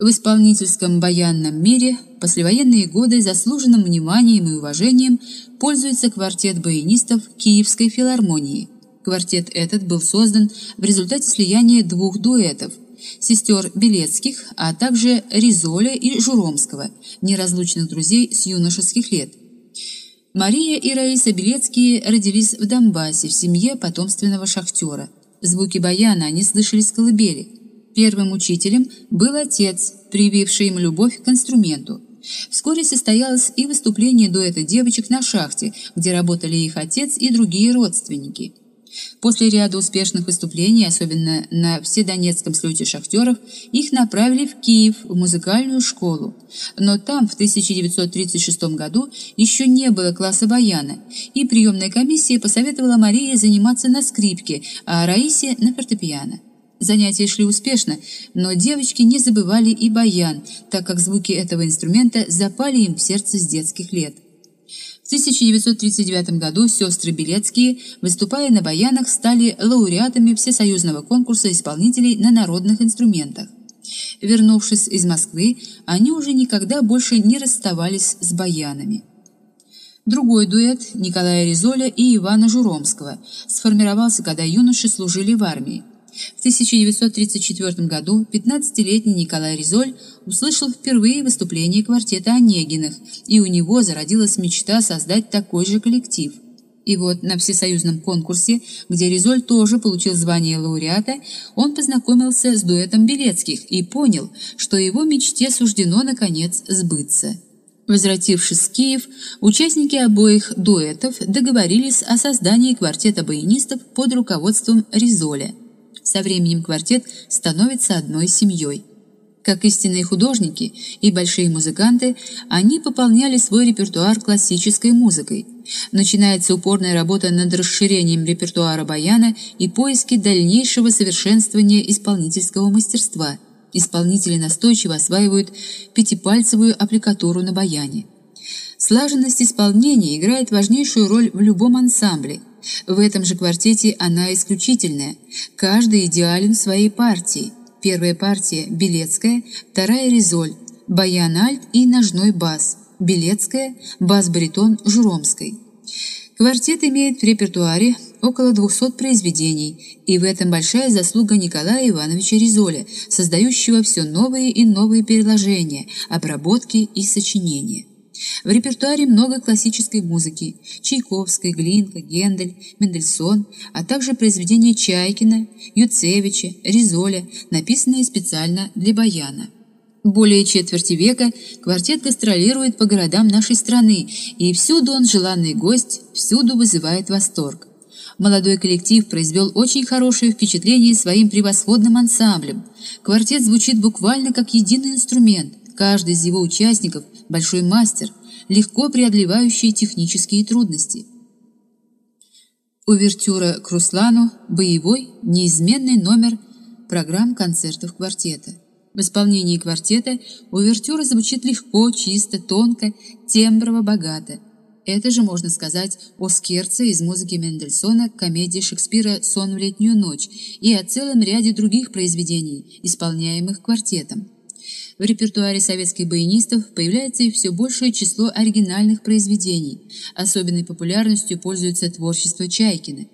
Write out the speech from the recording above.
В исполнительском баянном мире послевоенные годы заслуженным вниманием и уважением пользуется квартет баянистов Киевской филармонии. Квартет этот был создан в результате слияния двух дуэтов сестер Белецких, а также Ризоля и Журомского, неразлучных друзей с юношеских лет. Мария и Раиса Белецкие родились в Донбассе в семье потомственного шахтера. Звуки баяна они слышали с колыбели – Первым учителем был отец, прививший им любовь к инструменту. Вскоре состоялось и выступление дуэта девочек на шахте, где работали их отец и другие родственники. После ряда успешных выступлений, особенно на Вседонецком слете шахтеров, их направили в Киев, в музыкальную школу. Но там в 1936 году еще не было класса баяна, и приемная комиссия посоветовала Марии заниматься на скрипке, а Раисе на фортепиано. Занятия шли успешно, но девочки не забывали и баян, так как звуки этого инструмента запали им в сердце с детских лет. В 1939 году сестры Белецкие, выступая на баянах, стали лауреатами всесоюзного конкурса исполнителей на народных инструментах. Вернувшись из Москвы, они уже никогда больше не расставались с баянами. Другой дуэт Николая Ризоля и Ивана Журомского сформировался, когда юноши служили в армии. В 1934 году 15-летний Николай Ризоль услышал впервые выступление квартета Онегиных, и у него зародилась мечта создать такой же коллектив. И вот на всесоюзном конкурсе, где Ризоль тоже получил звание лауреата, он познакомился с дуэтом Белецких и понял, что его мечте суждено наконец сбыться. Возвратившись в Киев, участники обоих дуэтов договорились о создании квартета баянистов под руководством Ризоля. Со временем квартет становится одной семьей. Как истинные художники и большие музыканты, они пополняли свой репертуар классической музыкой. Начинается упорная работа над расширением репертуара баяна и поиски дальнейшего совершенствования исполнительского мастерства. Исполнители настойчиво осваивают пятипальцевую аппликатуру на баяне. Слаженность исполнения играет важнейшую роль в любом ансамбле – в этом же квартете она исключительная. Каждый идеален в своей партии. Первая партия – Белецкая, вторая – Резоль, баян-альт и ножной бас, Белецкая, бас-баритон Журомской. Квартет имеет в репертуаре около 200 произведений, и в этом большая заслуга Николая Ивановича Ризоля, создающего все новые и новые переложения, обработки и сочинения. В репертуаре много классической музыки – Чайковской, Глинка, Гендель, Мендельсон, а также произведения Чайкина, Юцевича, Ризоля, написанные специально для баяна. Более четверти века квартет гастролирует по городам нашей страны, и всюду он желанный гость, всюду вызывает восторг. Молодой коллектив произвел очень хорошее впечатление своим превосходным ансамблем. Квартет звучит буквально как единый инструмент. Каждый из его участников – большой мастер, легко преодолевающий технические трудности. Увертюра к Руслану – боевой, неизменный номер программ концертов квартета. В исполнении квартета увертюра звучит легко, чисто, тонко, темброво, богато. Это же можно сказать о скерце из музыки Мендельсона, комедии Шекспира «Сон в летнюю ночь» и о целом ряде других произведений, исполняемых квартетом. В репертуаре советских баянистов появляется и все большее число оригинальных произведений. Особенной популярностью пользуется творчество Чайкина.